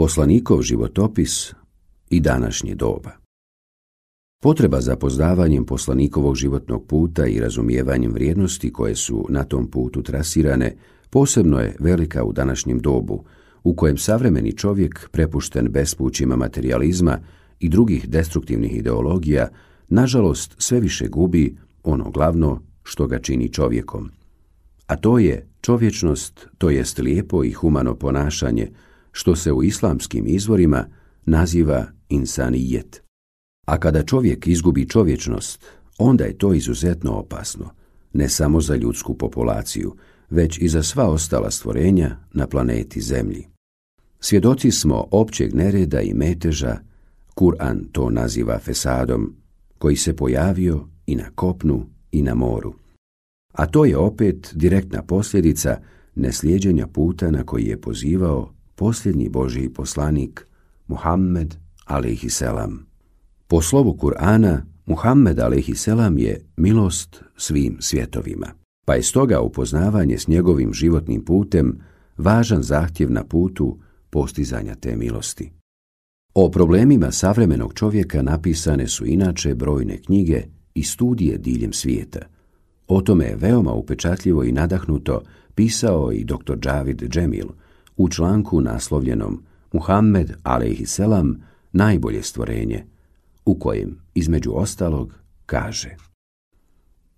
Poslanikov životopis i današnje doba. Potreba za poznavanjem poslanikovog životnog puta i razumijevanjem vrijednosti koje su na tom putu trasirane posebno je velika u današnjem dobu, u kojem savremeni čovjek, prepušten bespućima materializma i drugih destruktivnih ideologija, nažalost sve više gubi ono glavno što ga čini čovjekom. A to je čovječnost, to jest lijepo i humano ponašanje, što se u islamskim izvorima naziva insanijet. A kada čovjek izgubi čovječnost, onda je to izuzetno opasno, ne samo za ljudsku populaciju, već i za sva ostala stvorenja na planeti Zemlji. Svjedoci smo općeg nereda i meteža, Kur'an to naziva fesadom, koji se pojavio i na kopnu i na moru. A to je opet direktna posljedica neslijeđenja puta na koji je pozivao posljednji Božiji poslanik Muhammed selam. Po slovu Kur'ana, Muhammed selam je milost svim svjetovima, pa je stoga upoznavanje s njegovim životnim putem važan zahtjev na putu postizanja te milosti. O problemima savremenog čovjeka napisane su inače brojne knjige i studije diljem svijeta. O tome je veoma upečatljivo i nadahnuto pisao i dr. Javid Džemil u članku naslovljenom Muhammed a.s. najbolje stvorenje, u kojem, između ostalog, kaže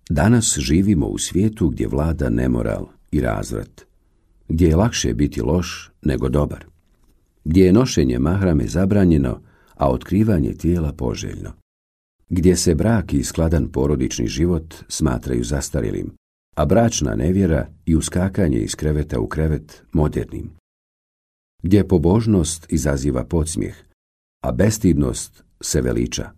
Danas živimo u svijetu gdje vlada nemoral i razvrat, gdje je lakše biti loš nego dobar gdje je nošenje mahrame zabranjeno, a otkrivanje tijela poželjno, gdje se brak i skladan porodični život smatraju zastarjelim, a bračna nevjera i uskakanje iz kreveta u krevet modernim, gdje pobožnost izaziva podsmijeh, a bestidnost se veliča.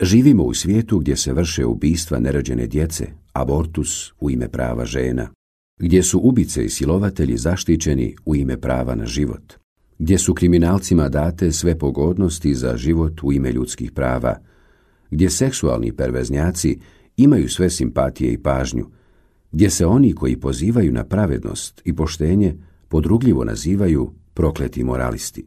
Živimo u svijetu gdje se vrše ubistva nerođene djece, abortus u ime prava žena, gdje su ubice i silovatelji zaštićeni u ime prava na život, gdje su kriminalcima date sve pogodnosti za život u ime ljudskih prava, gdje seksualni perveznjaci imaju sve simpatije i pažnju, gdje se oni koji pozivaju na pravednost i poštenje podrugljivo nazivaju prokleti moralisti.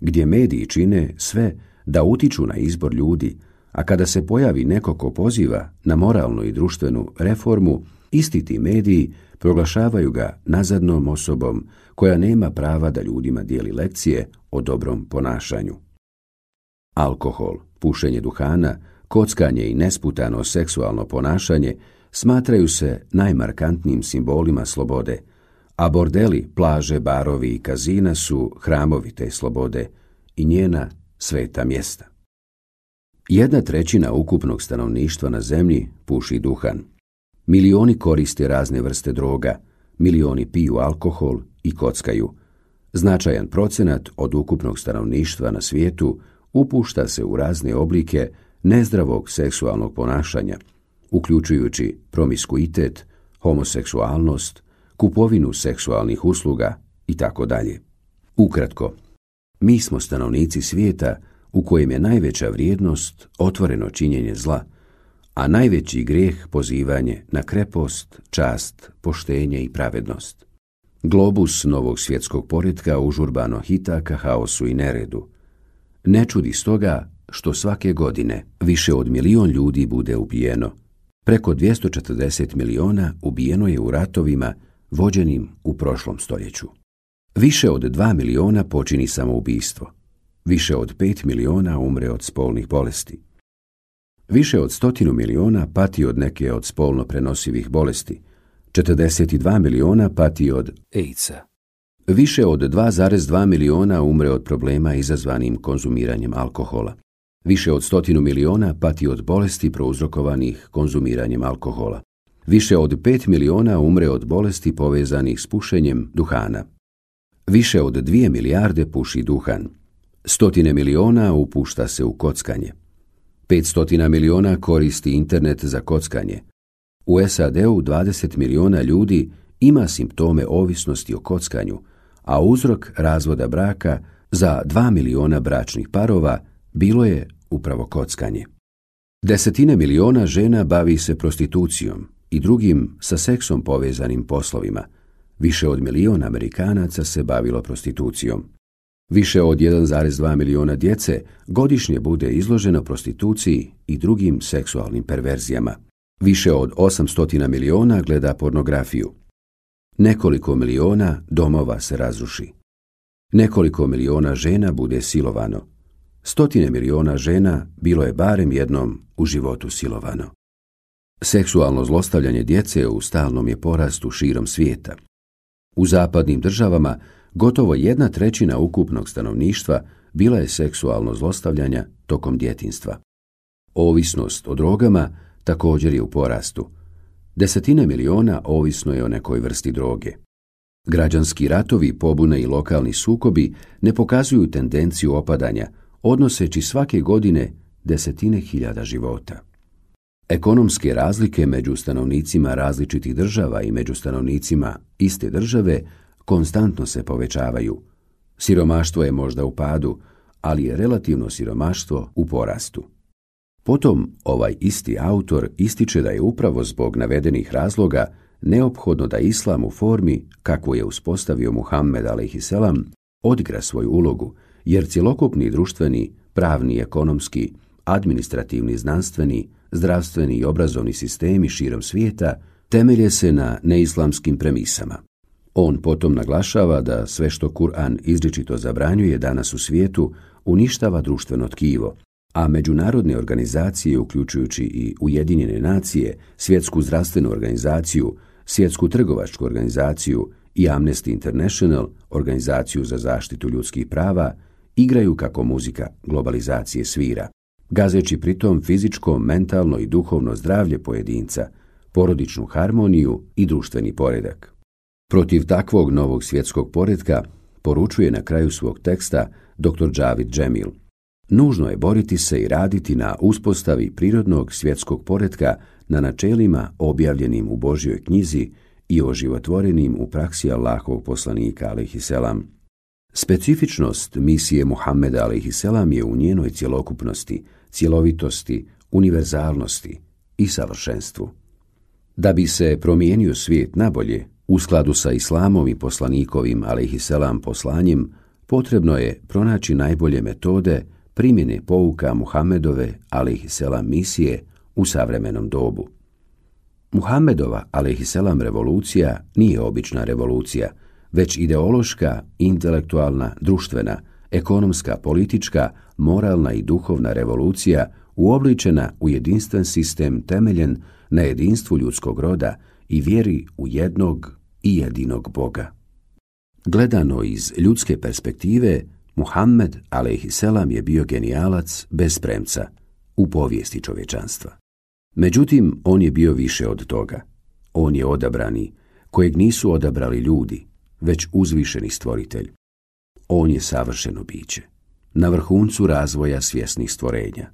Gdje mediji čine sve da utiču na izbor ljudi, a kada se pojavi neko ko poziva na moralnu i društvenu reformu, isti ti mediji proglašavaju ga nazadnom osobom koja nema prava da ljudima dijeli lekcije o dobrom ponašanju. Alkohol, pušenje duhana, kockanje i nesputano seksualno ponašanje smatraju se najmarkantnijim simbolima slobode, a bordeli, plaže, barovi i kazina su hramovi te slobode i njena sveta mjesta. Jedna trećina ukupnog stanovništva na zemlji puši duhan. Milioni koriste razne vrste droga, milioni piju alkohol i kockaju. Značajan procenat od ukupnog stanovništva na svijetu upušta se u razne oblike nezdravog seksualnog ponašanja, uključujući promiskuitet, homoseksualnost, kupovinu seksualnih usluga i tako dalje. Ukratko, mi smo stanovnici svijeta u kojem je najveća vrijednost otvoreno činjenje zla, a najveći grijeh pozivanje na krepost, čast, poštenje i pravednost. Globus novog svjetskog poretka užurbano hita ka haosu i neredu. Ne čudi stoga što svake godine više od milion ljudi bude ubijeno. Preko 240 miliona ubijeno je u ratovima vođenim u prošlom stoljeću. Više od 2 miliona počini samoubistvo. Više od 5 miliona umre od spolnih bolesti. Više od stotinu miliona pati od neke od spolno prenosivih bolesti. 42 miliona pati od AIDS-a. Više od 2,2 miliona umre od problema izazvanim konzumiranjem alkohola. Više od stotinu miliona pati od bolesti prouzrokovanih konzumiranjem alkohola. Više od 5 miliona umre od bolesti povezanih s pušenjem duhana. Više od 2 milijarde puši duhan. Stotine miliona upušta se u kockanje. 500 miliona koristi internet za kockanje. U SAD-u 20 miliona ljudi ima simptome ovisnosti o kockanju, a uzrok razvoda braka za 2 miliona bračnih parova bilo je upravo kockanje. Desetine miliona žena bavi se prostitucijom i drugim sa seksom povezanim poslovima. Više od miliona Amerikanaca se bavilo prostitucijom. Više od 1,2 miliona djece godišnje bude izloženo prostituciji i drugim seksualnim perverzijama. Više od 800 miliona gleda pornografiju. Nekoliko miliona domova se razruši. Nekoliko miliona žena bude silovano. Stotine miliona žena bilo je barem jednom u životu silovano. Seksualno zlostavljanje djece u stalnom je porastu širom svijeta. U zapadnim državama gotovo jedna trećina ukupnog stanovništva bila je seksualno zlostavljanja tokom djetinstva. Ovisnost o drogama također je u porastu. Desetine miliona ovisno je o nekoj vrsti droge. Građanski ratovi, pobune i lokalni sukobi ne pokazuju tendenciju opadanja, odnoseći svake godine desetine hiljada života. Ekonomske razlike među stanovnicima različitih država i među stanovnicima iste države konstantno se povećavaju. Siromaštvo je možda u padu, ali je relativno siromaštvo u porastu. Potom ovaj isti autor ističe da je upravo zbog navedenih razloga neophodno da islam u formi, kakvu je uspostavio Muhammed a.s. odigra svoju ulogu, jer cjelokupni društveni, pravni, ekonomski, administrativni, znanstveni, zdravstveni i obrazovni sistemi širom svijeta temelje se na neislamskim premisama. On potom naglašava da sve što Kur'an izričito zabranjuje danas u svijetu uništava društveno tkivo, a međunarodne organizacije, uključujući i Ujedinjene nacije, Svjetsku zdravstvenu organizaciju, Svjetsku trgovačku organizaciju i Amnesty International, organizaciju za zaštitu ljudskih prava, igraju kako muzika globalizacije svira, gazeći pritom fizičko, mentalno i duhovno zdravlje pojedinca, porodičnu harmoniju i društveni poredak. Protiv takvog novog svjetskog poredka poručuje na kraju svog teksta dr. Javid Džemil. Nužno je boriti se i raditi na uspostavi prirodnog svjetskog poretka na načelima objavljenim u Božjoj knjizi i oživotvorenim u praksi Allahovog poslanika alaihisselam. Specifičnost misije Muhammeda alaihisselam je u njenoj cjelokupnosti, cjelovitosti, univerzalnosti i savršenstvu. Da bi se promijenio svijet nabolje, u skladu sa islamom i poslanikovim alaihisselam poslanjem, potrebno je pronaći najbolje metode primjene pouka Muhammedove alaihisselam misije u savremenom dobu. Muhammedova alaihisselam revolucija nije obična revolucija, već ideološka, intelektualna, društvena, ekonomska, politička, moralna i duhovna revolucija uobličena u jedinstven sistem temeljen na jedinstvu ljudskog roda i vjeri u jednog i jedinog Boga. Gledano iz ljudske perspektive, Muhammed a.s. je bio genijalac bez premca u povijesti čovječanstva. Međutim, on je bio više od toga. On je odabrani, kojeg nisu odabrali ljudi, već uzvišeni stvoritelj. On je savršeno biće, na vrhuncu razvoja svjesnih stvorenja.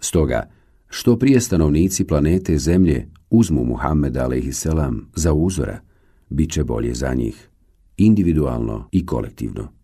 Stoga, što prije stanovnici planete Zemlje uzmu Muhammeda a.s. za uzora, bit će bolje za njih, individualno i kolektivno.